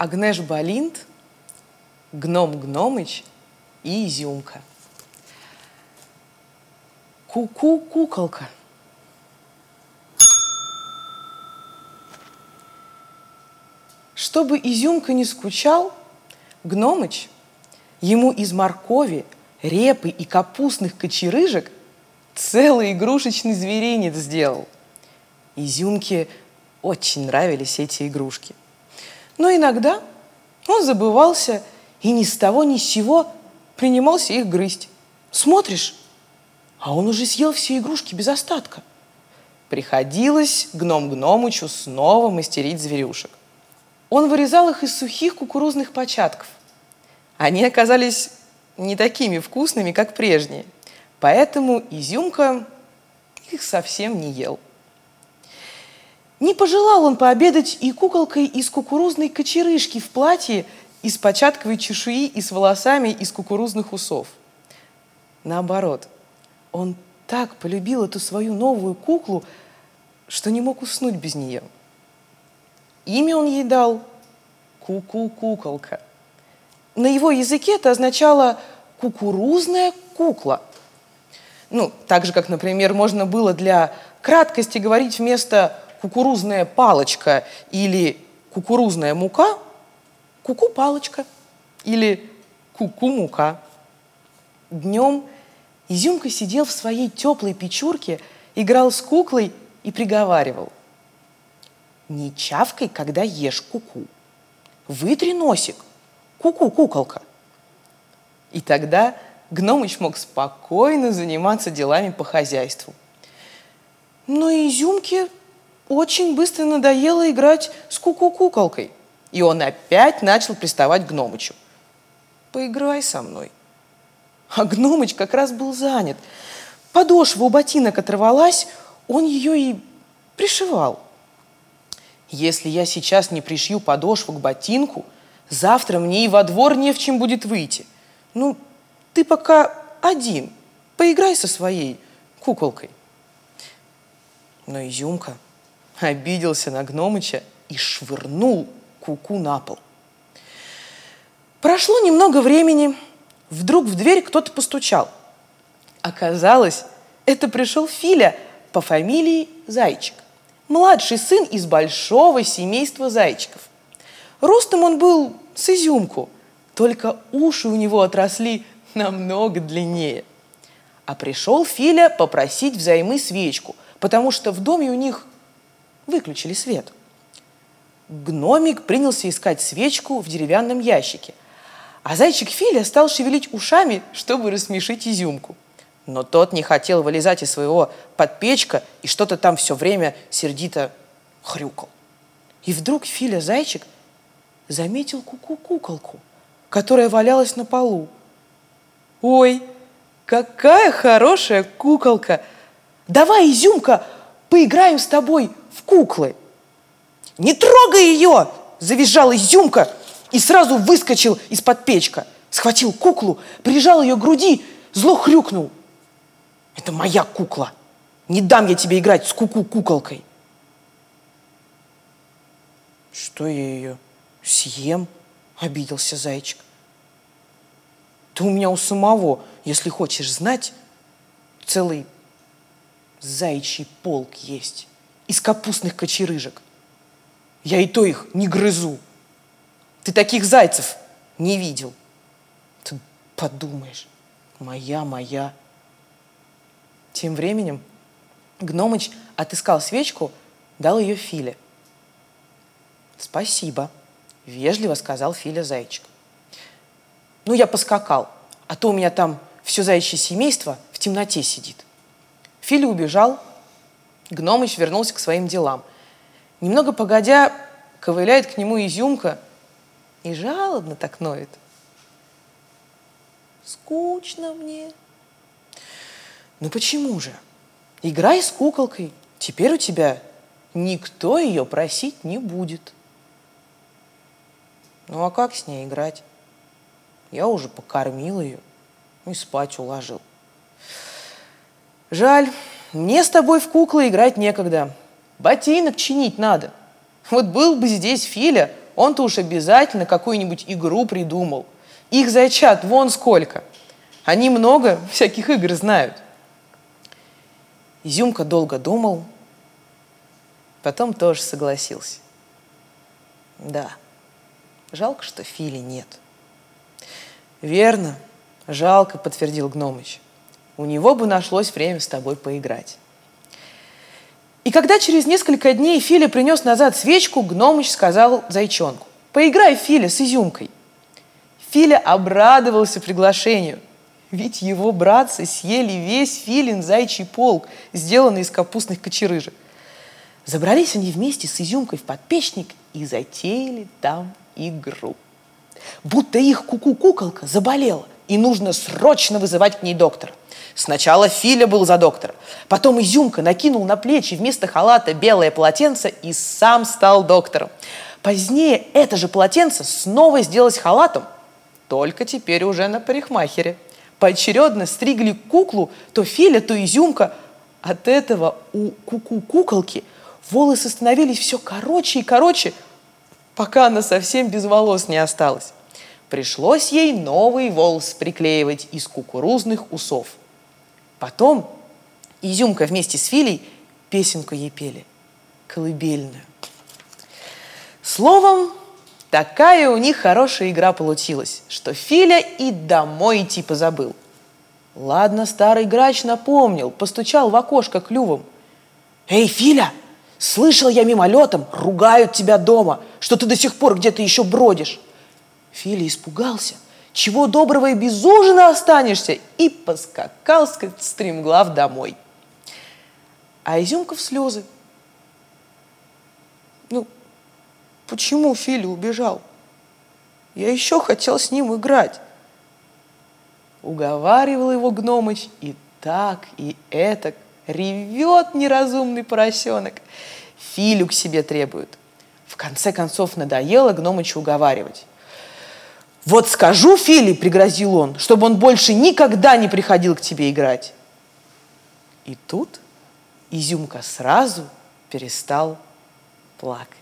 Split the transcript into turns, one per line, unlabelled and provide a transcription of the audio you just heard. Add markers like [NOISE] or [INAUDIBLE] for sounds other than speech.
Агнеш Балинт, Гном Гномыч и Изюмка. Ку-ку, куколка. Чтобы Изюмка не скучал, Гномыч ему из моркови, репы и капустных кочерыжек целый игрушечный зверинец сделал. Изюмке очень нравились эти игрушки. Но иногда он забывался и ни с того ни с сего принимался их грызть. Смотришь, а он уже съел все игрушки без остатка. Приходилось гном-гномычу снова мастерить зверюшек. Он вырезал их из сухих кукурузных початков. Они оказались не такими вкусными, как прежние, поэтому изюмка их совсем не ел. Не пожелал он пообедать и куколкой из кукурузной кочерышки в платье из початковой чешуи и с волосами из кукурузных усов. Наоборот, он так полюбил эту свою новую куклу, что не мог уснуть без нее. Имя он ей дал Ку-ку-куколка. На его языке это означало кукурузная кукла. Ну, так же, как, например, можно было для краткости говорить вместо кукурузная палочка или кукурузная мука, куку-палочка или куку-мука. Днем Изюмка сидел в своей теплой печурке, играл с куклой и приговаривал. Не чавкай, когда ешь куку. -ку. Вытри носик. Куку, куколка. И тогда Гномыч мог спокойно заниматься делами по хозяйству. Но Изюмке очень быстро надоело играть с куку-куколкой. И он опять начал приставать к Гномычу. «Поиграй со мной». А Гномыч как раз был занят. Подошва у ботинок оторвалась, он ее и пришивал. Если я сейчас не пришью подошву к ботинку, завтра мне и во двор не в чем будет выйти. Ну, ты пока один, поиграй со своей куколкой. Но Изюмка обиделся на Гномыча и швырнул куку -ку на пол. Прошло немного времени, вдруг в дверь кто-то постучал. Оказалось, это пришел Филя по фамилии Зайчик, младший сын из большого семейства зайчиков. Ростом он был с изюмку, только уши у него отросли намного длиннее. А пришел Филя попросить взаймы свечку, потому что в доме у них выключили свет. Гномик принялся искать свечку в деревянном ящике, а зайчик Филя стал шевелить ушами, чтобы рассмешить изюмку. Но тот не хотел вылезать из своего подпечка и что-то там все время сердито хрюкал. И вдруг Филя зайчик заметил куку-куколку, которая валялась на полу. «Ой, какая хорошая куколка! Давай, изюмка, поиграем с тобой в куклы!» «Не трогай ее!» – завизжал изюмка и сразу выскочил из-под печка. Схватил куклу, прижал ее к груди, зло хрюкнул. «Это моя кукла! Не дам я тебе играть с куку-куколкой!» «Что я ее съем?» – обиделся зайчик. «Ты у меня у самого, если хочешь знать, целый заячий полк есть из капустных кочерыжек. Я и то их не грызу. Ты таких зайцев не видел. Ты подумаешь, моя, моя. Тем временем Гномыч отыскал свечку, дал ее Филе. «Спасибо», — вежливо сказал Филя зайчик. «Ну, я поскакал, а то у меня там все заячье семейство в темноте сидит». Филя убежал, Гномыч вернулся к своим делам. Немного погодя, ковыляет к нему изюмка и жалобно так ноет. Скучно мне. Ну почему же? Играй с куколкой. Теперь у тебя никто ее просить не будет. Ну а как с ней играть? Я уже покормил ее и спать уложил. Жаль, мне с тобой в куклы играть некогда. Ботинок чинить надо. Вот был бы здесь Филя, он-то уж обязательно какую-нибудь игру придумал. Их зайчат вон сколько. Они много [LAUGHS] всяких игр знают. Изюмка долго думал, потом тоже согласился. Да, жалко, что Фили нет. Верно, жалко, подтвердил Гномыч. У него бы нашлось время с тобой поиграть. И когда через несколько дней Филя принес назад свечку, Гномыч сказал зайчонку, «Поиграй, Филя, с изюмкой». Филя обрадовался приглашению, ведь его братцы съели весь Филин зайчий полк, сделанный из капустных кочерыжек. Забрались они вместе с изюмкой в подпечник и затеяли там игру. Будто их куку-куколка заболела, и нужно срочно вызывать к ней доктора. Сначала Филя был за доктора, потом Изюмка накинул на плечи вместо халата белое полотенце и сам стал доктором. Позднее это же полотенце снова сделалось халатом, только теперь уже на парикмахере. Поочередно стригли куклу то Филя, то Изюмка. От этого у куку-куколки волосы становились все короче и короче, пока она совсем без волос не осталась. Пришлось ей новый волос приклеивать из кукурузных усов – Потом Изюмка вместе с Филей песенку ей пели, колыбельную. Словом, такая у них хорошая игра получилась, что Филя и домой идти позабыл. Ладно, старый грач напомнил, постучал в окошко клювом. «Эй, Филя, слышал я мимолетом, ругают тебя дома, что ты до сих пор где-то еще бродишь». Филя испугался – чего доброго и без ужина останешься, и поскакал стремглав домой. А Изюмка в слезы. Ну, почему Филя убежал? Я еще хотел с ним играть. Уговаривал его гномыч и так, и этак. Ревет неразумный поросенок. Филю к себе требует. В конце концов надоело гномычу уговаривать. Вот скажу Фили, пригрозил он, чтобы он больше никогда не приходил к тебе играть. И тут Изюмка сразу перестал плакать.